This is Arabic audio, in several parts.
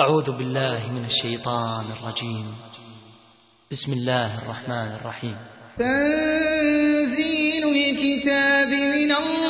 أعوذ بالله من الشيطان الرجيم. بسم الله الرحمن الرحيم. تنزيل الكتاب من الله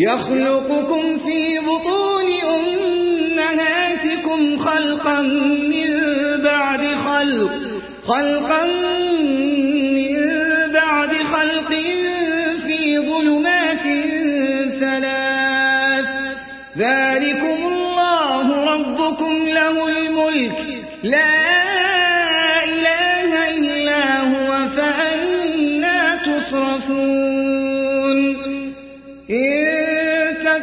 يخلقكم في بطون أمهاتكم خلقا من بعد خلق خلقا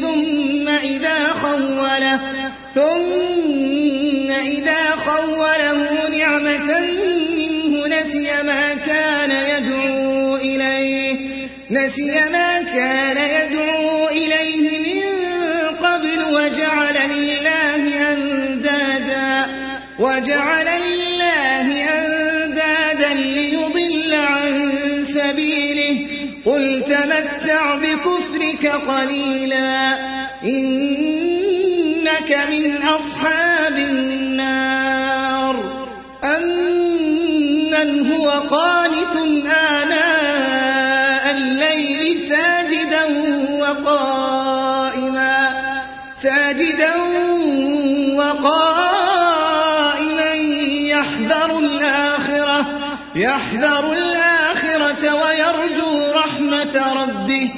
ثم إذا خوله ثم إذا خوله نعمة منه نسي ما كان يدعو إليه نسي ما كان يدعو إليه من قبل وجعل لله أندادا وجعل لله بكفرك قليلا. إنك من أصحاب النار. أمن هو قانت آناء الليل ساجدا وقائما. ساجدا وقائما يحذر الآخرة. يحذر الآخرة ويرجو رحمة ربه.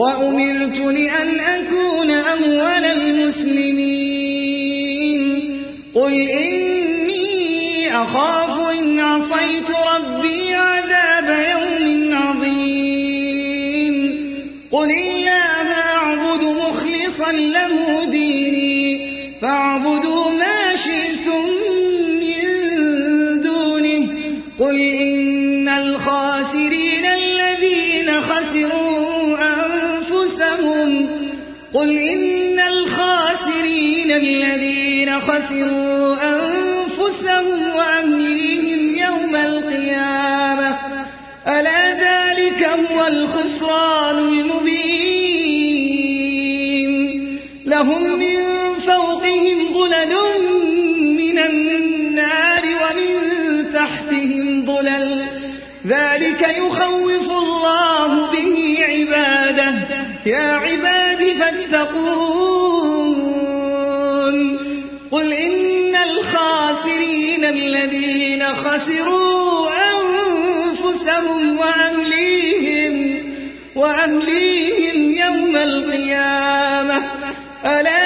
وأمرت لأن أكون أول من فوقهم ظلل من النار ومن تحتهم ظلل. ذلك يخوف الله به عباده. يا عباد فاتقون. قل إن الخاسرين الذين خسروا أنفسهم وأهليهم وأهليهم يوم القيامة. ألا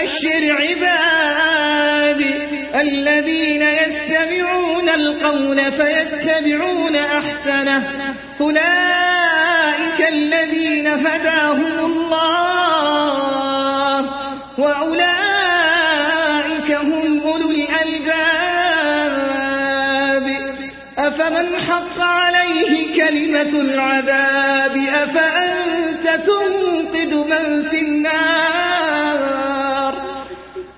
فبشر عبادي الذين يستمعون القول فيتبعون أحسنه. أولئك الذين هداهم الله وأولئك هم أولو الألباب. أفمن حق عليه كلمة العذاب؟ أفأنت تنقذ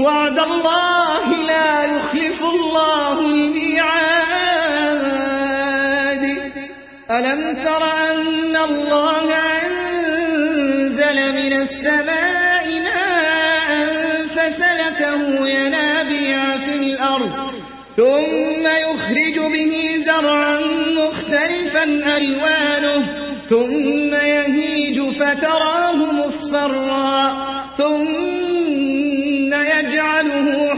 وعد الله لا يخلف الله الميعاد. ألم تر أن الله أنزل من السماء ماء فسلكه ينابيع في الأرض ثم يخرج به زرعا مختلفا ألوانه ثم يهيج فتراه مصفرا.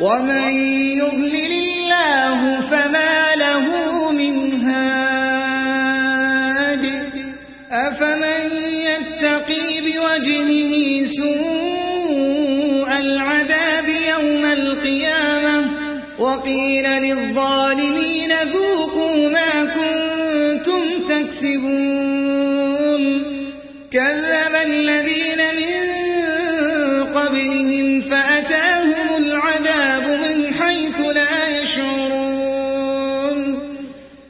ومن يضلل الله فما له من هاد أفمن يتقي بوجهه سوء العذاب يوم القيامة وقيل للظالمين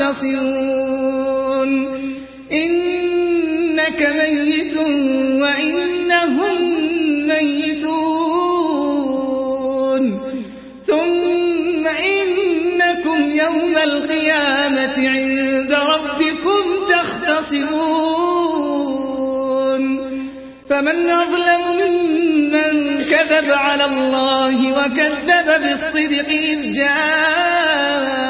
تختصرون إنك ميت وإنهم ميتون. ثم إنكم يوم القيامة عند ربكم تختصرون. فمن أظلم ممن كذب على الله وكذب بالصدق إذ جاءه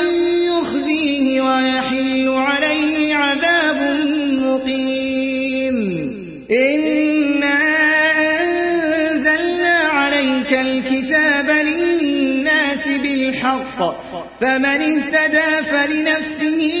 ويحل عليه عذاب مقيم. إنا أنزلنا عليك الكتاب للناس بالحق. فمن اهتدى فلنفسه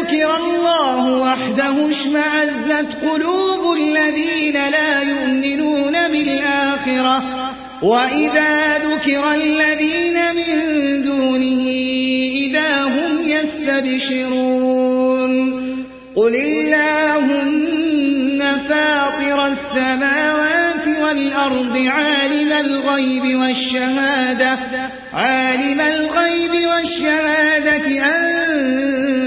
ذكر الله وحده اشمأزت قلوب الذين لا يؤمنون بالآخرة. وإذا ذكر الذين من دونه إذا هم يستبشرون. قل اللهم فاطر السماوات والأرض عالم الغيب والشهادة. عالم الغيب والشهادة أنت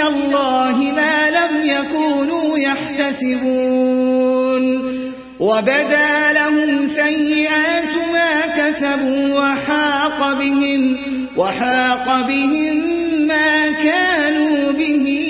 الله ما لم يكونوا يحتسبون. وبدا لهم سيئات ما كسبوا وحاق بهم وحاق بهم ما كانوا به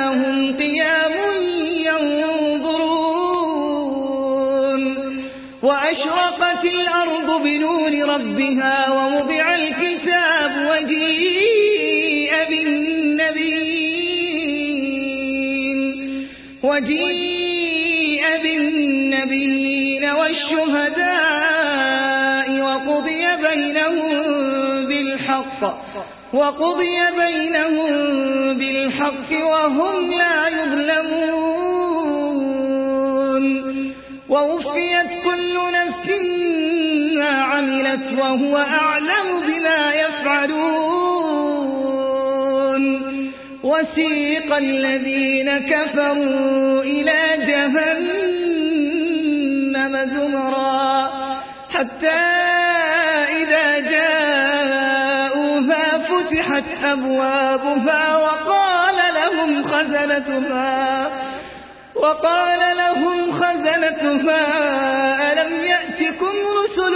ربها ووضع الكتاب وجيء بالنبيين وجيء بالنبيين والشهداء وقضي بينهم بالحق وقضي بينهم بالحق وهم لا يظلمون عملت وهو أعلم بما يفعلون. وسيق الذين كفروا إلى جهنم زمرا. حتى إذا جاءوها فتحت أبوابها وقال لهم خزنتها. وقال لهم خزنتها. ألم يأتكم رسل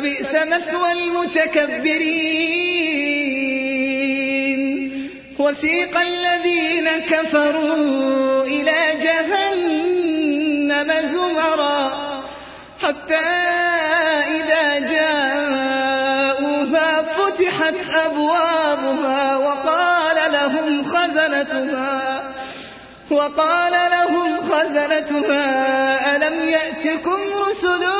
فبئس مثوى المتكبرين. وسيق الذين كفروا إلى جهنم زمرا. حتى إذا جاءوها فتحت أبوابها وقال لهم خزنتها وقال لهم خزنتها ألم يأتكم رسل